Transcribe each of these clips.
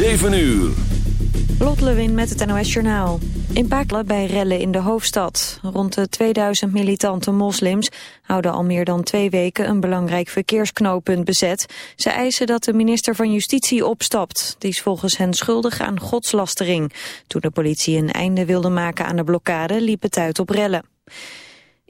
7 uur. Lot Lewin met het NOS Journaal. In Pakla bij rellen in de hoofdstad. Rond de 2000 militante moslims houden al meer dan twee weken een belangrijk verkeersknooppunt bezet. Ze eisen dat de minister van Justitie opstapt. Die is volgens hen schuldig aan godslastering. Toen de politie een einde wilde maken aan de blokkade liep het uit op rellen.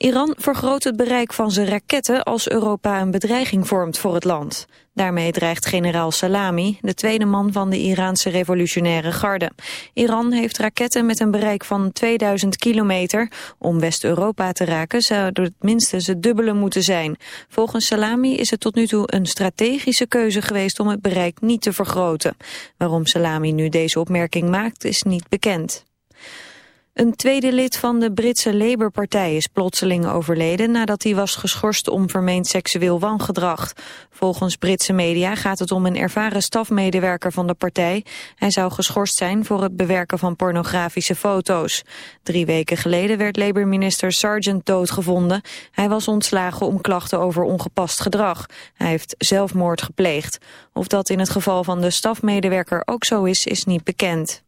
Iran vergroot het bereik van zijn raketten als Europa een bedreiging vormt voor het land. Daarmee dreigt generaal Salami, de tweede man van de Iraanse revolutionaire garde. Iran heeft raketten met een bereik van 2000 kilometer. Om West-Europa te raken zou het minstens het dubbele moeten zijn. Volgens Salami is het tot nu toe een strategische keuze geweest om het bereik niet te vergroten. Waarom Salami nu deze opmerking maakt is niet bekend. Een tweede lid van de Britse Labour-partij is plotseling overleden nadat hij was geschorst om vermeend seksueel wangedrag. Volgens Britse media gaat het om een ervaren stafmedewerker van de partij. Hij zou geschorst zijn voor het bewerken van pornografische foto's. Drie weken geleden werd Labour-minister Sargent doodgevonden. Hij was ontslagen om klachten over ongepast gedrag. Hij heeft zelfmoord gepleegd. Of dat in het geval van de stafmedewerker ook zo is, is niet bekend.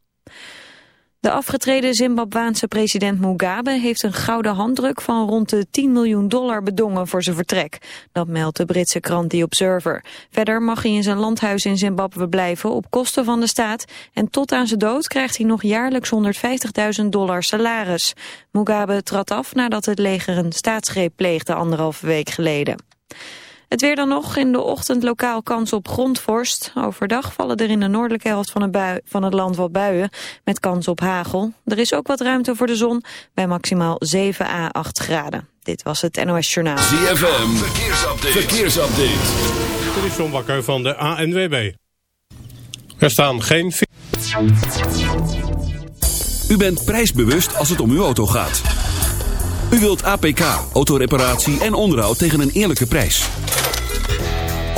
De afgetreden Zimbabwaanse president Mugabe heeft een gouden handdruk van rond de 10 miljoen dollar bedongen voor zijn vertrek. Dat meldt de Britse krant The Observer. Verder mag hij in zijn landhuis in Zimbabwe blijven op kosten van de staat. En tot aan zijn dood krijgt hij nog jaarlijks 150.000 dollar salaris. Mugabe trad af nadat het leger een staatsgreep pleegde anderhalve week geleden. Het weer dan nog. In de ochtend lokaal kans op grondvorst. Overdag vallen er in de noordelijke helft van het, bui, van het land wat buien. Met kans op hagel. Er is ook wat ruimte voor de zon. Bij maximaal 7 à 8 graden. Dit was het NOS Journaal. ZFM. Verkeersupdate. Verkeersupdate. Dit is John Bakker van de ANWB. Er staan geen... U bent prijsbewust als het om uw auto gaat. U wilt APK, autoreparatie en onderhoud tegen een eerlijke prijs.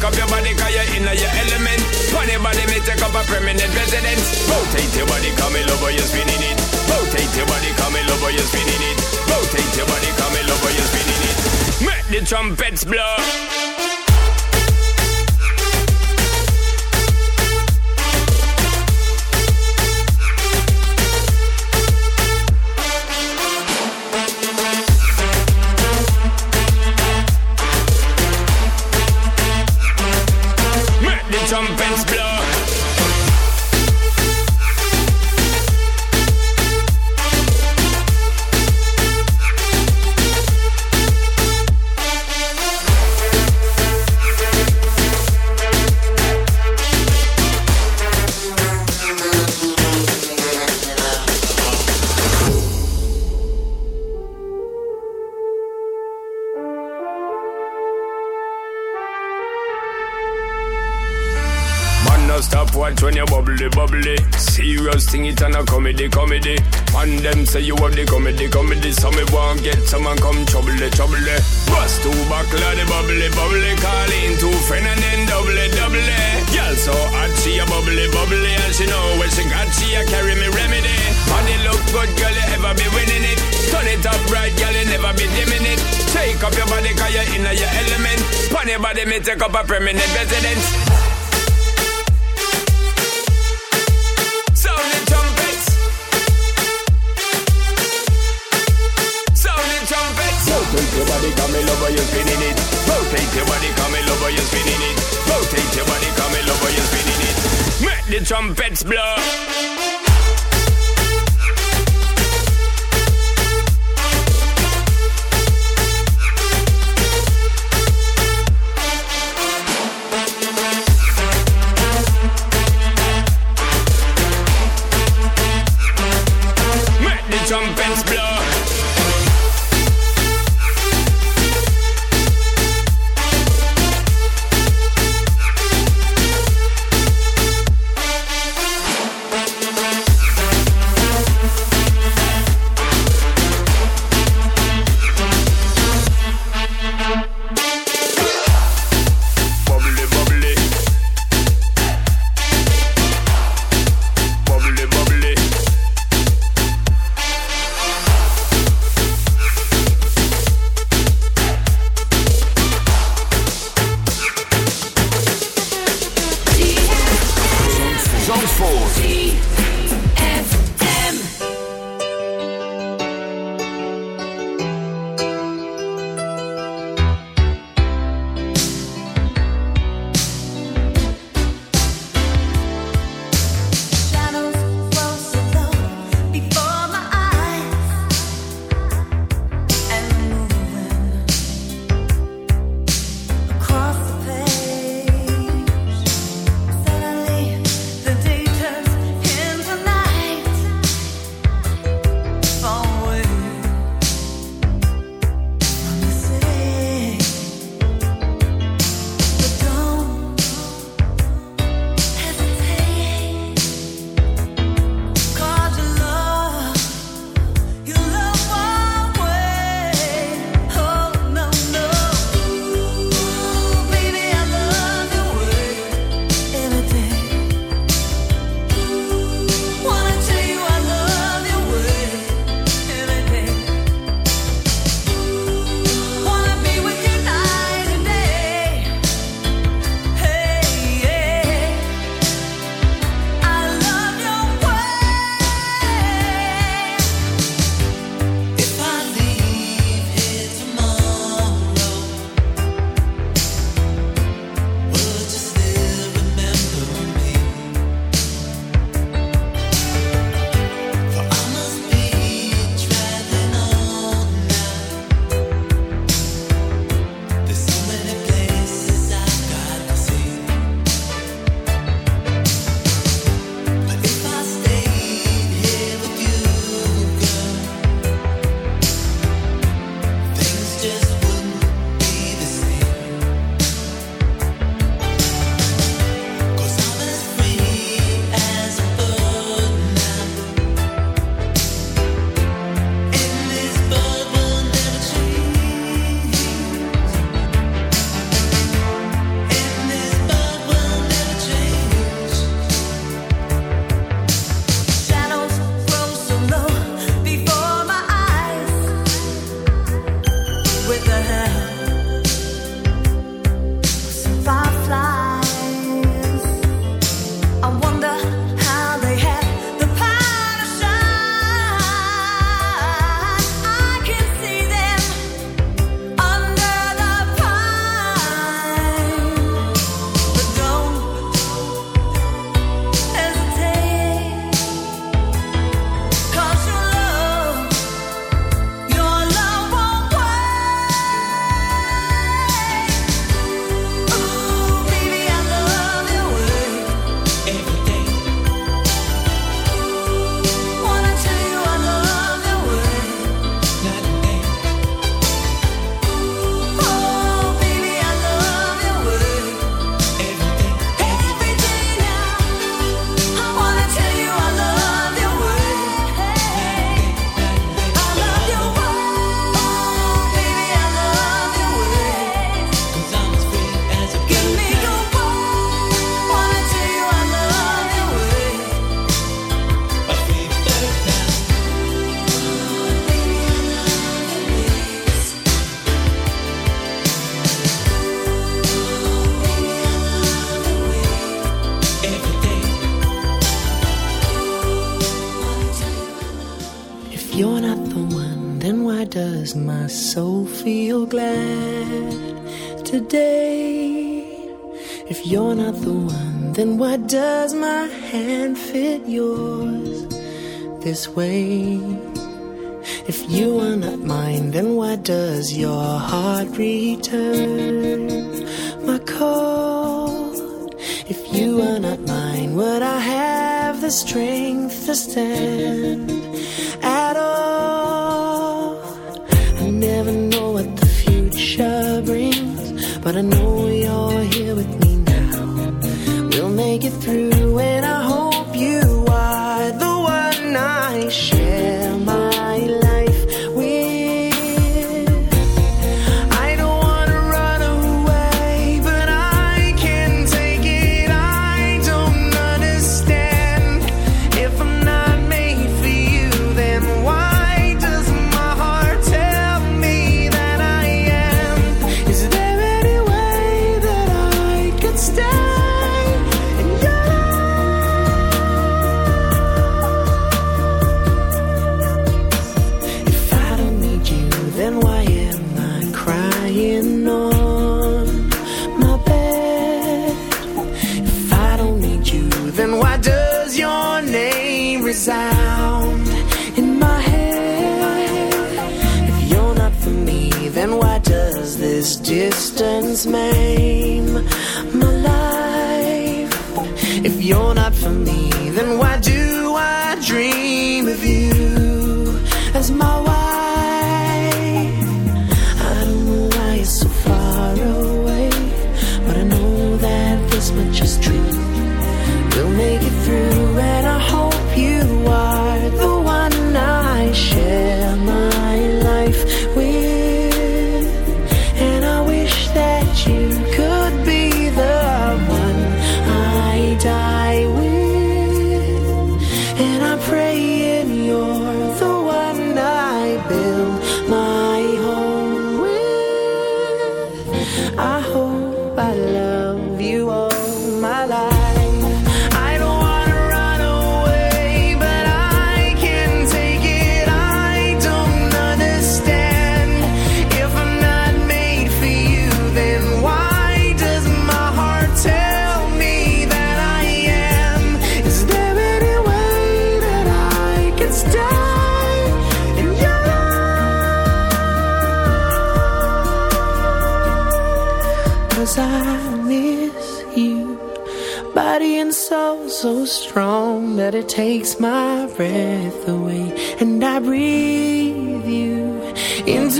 Take up your body, cause you're in your element. Funny body, me take up a permanent residence. Rotate your body, come in over, you're spinning it. Rotate your body, come in over, you're spinning it. Rotate your body, come in over, you're spinning it. Make the trumpets blow comedy, comedy. Man, them say you have this way? If you are not mine, then why does your heart return my call? If you are not mine, would I have the strength to stand at all? I never know what the future brings, but I know.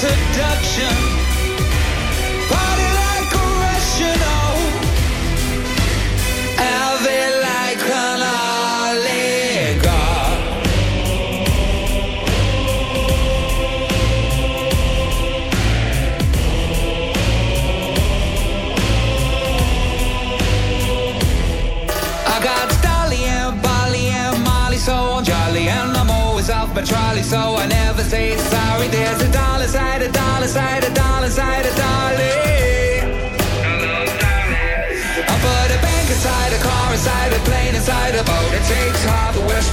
seduction.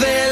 de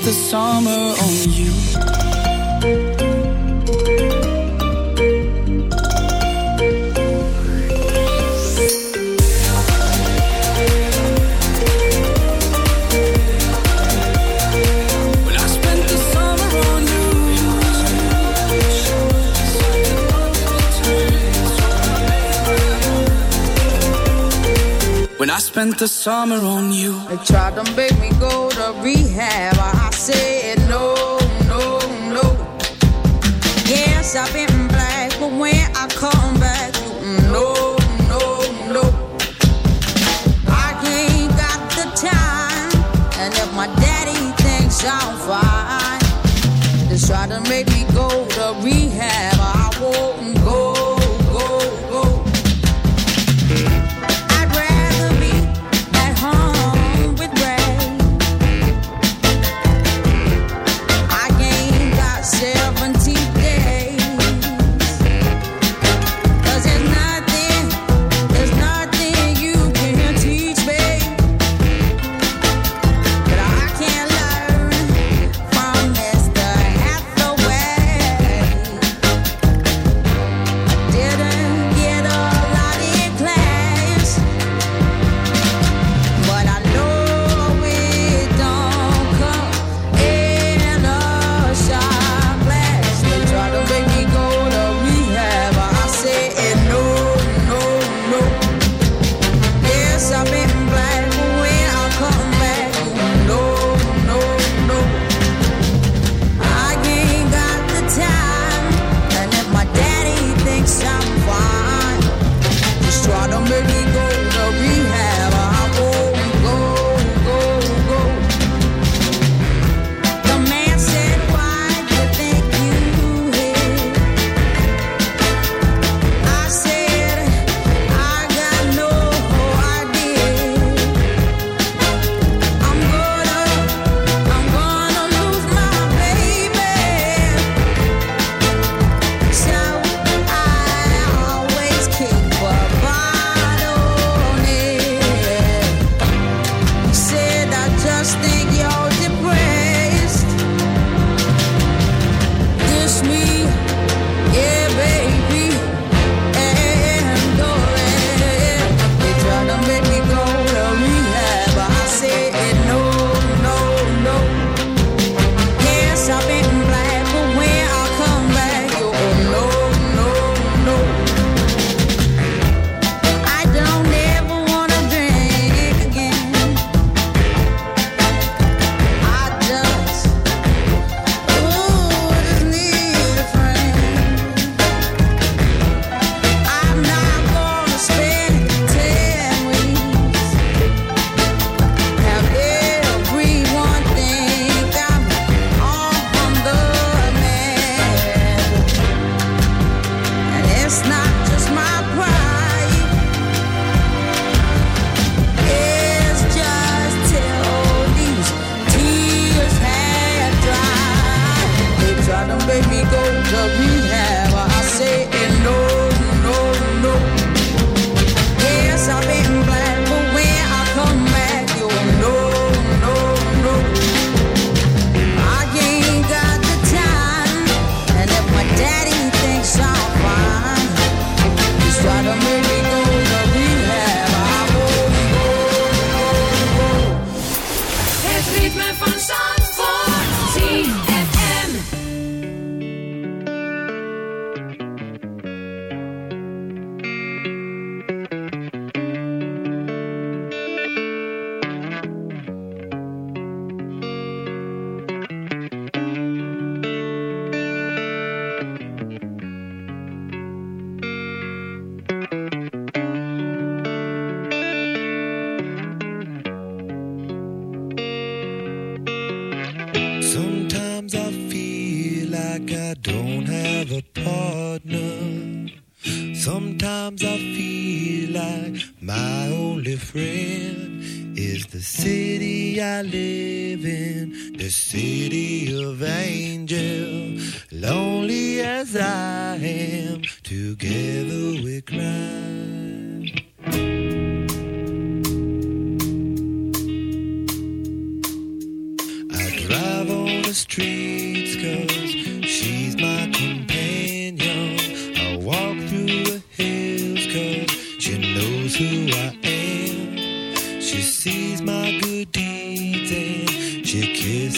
Spent the summer on you. When I spent the summer on you. They tried to make me go to rehab. I said no, no, no. Yes, I've been black, but when I come back, no, no, no. I ain't got the time, and if my daddy thinks I'm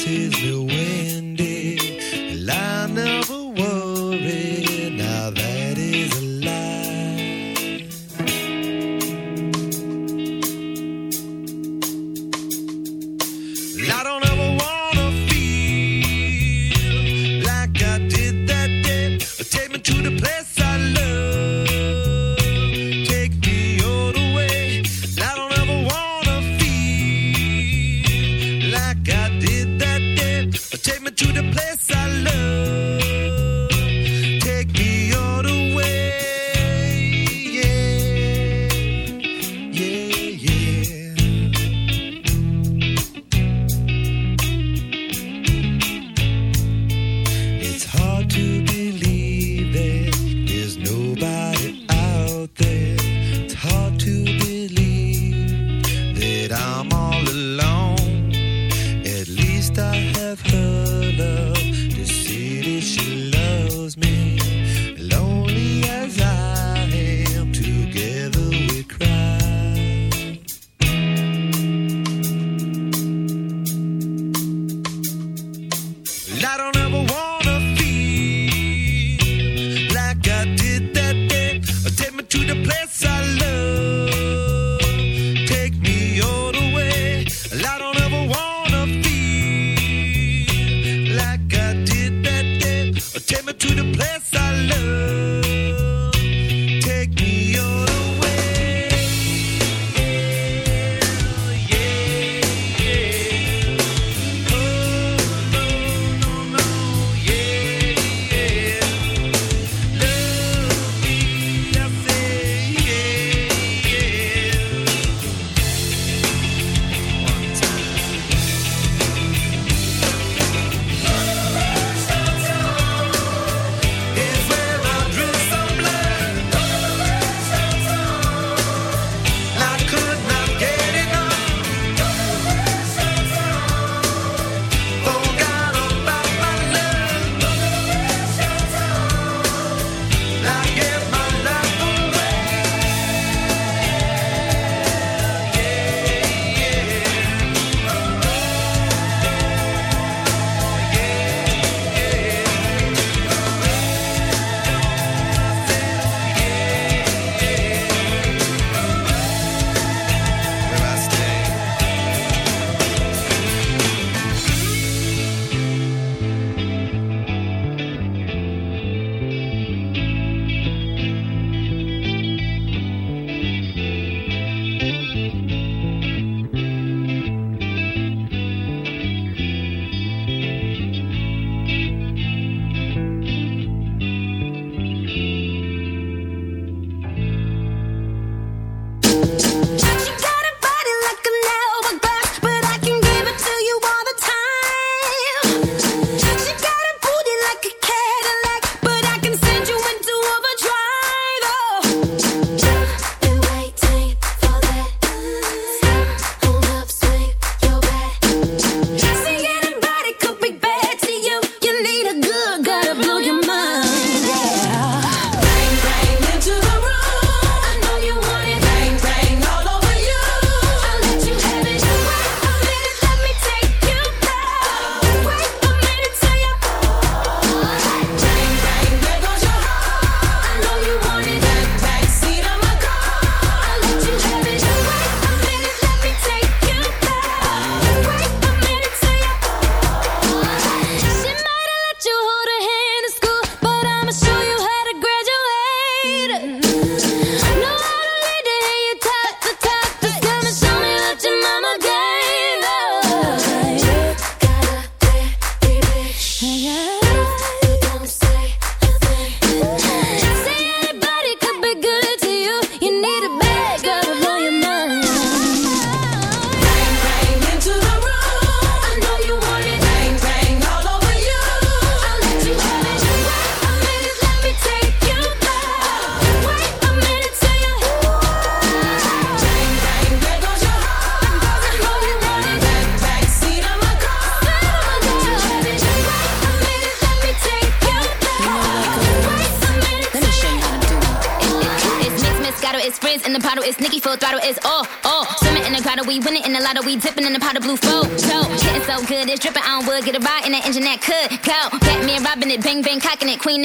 me windy.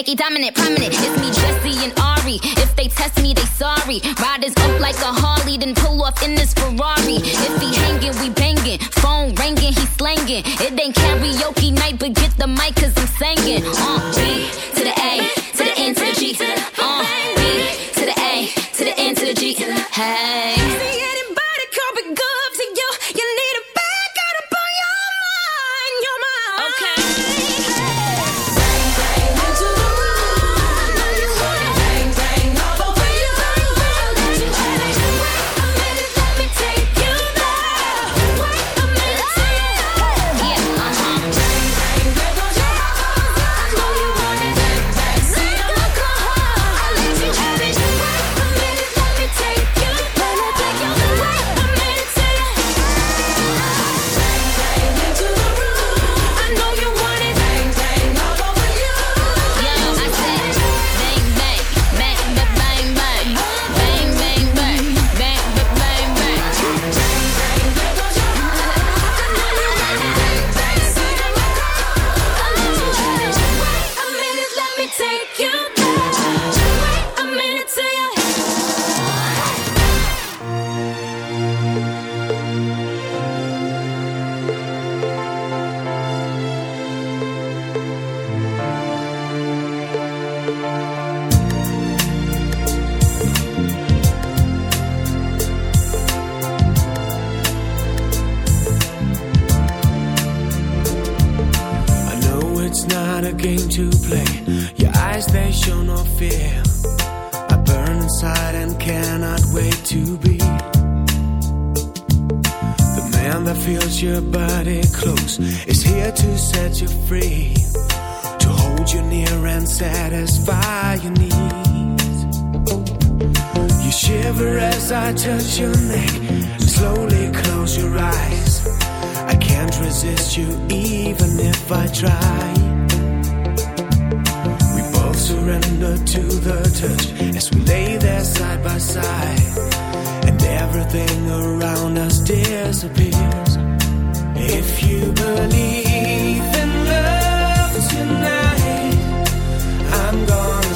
He dominant.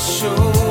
show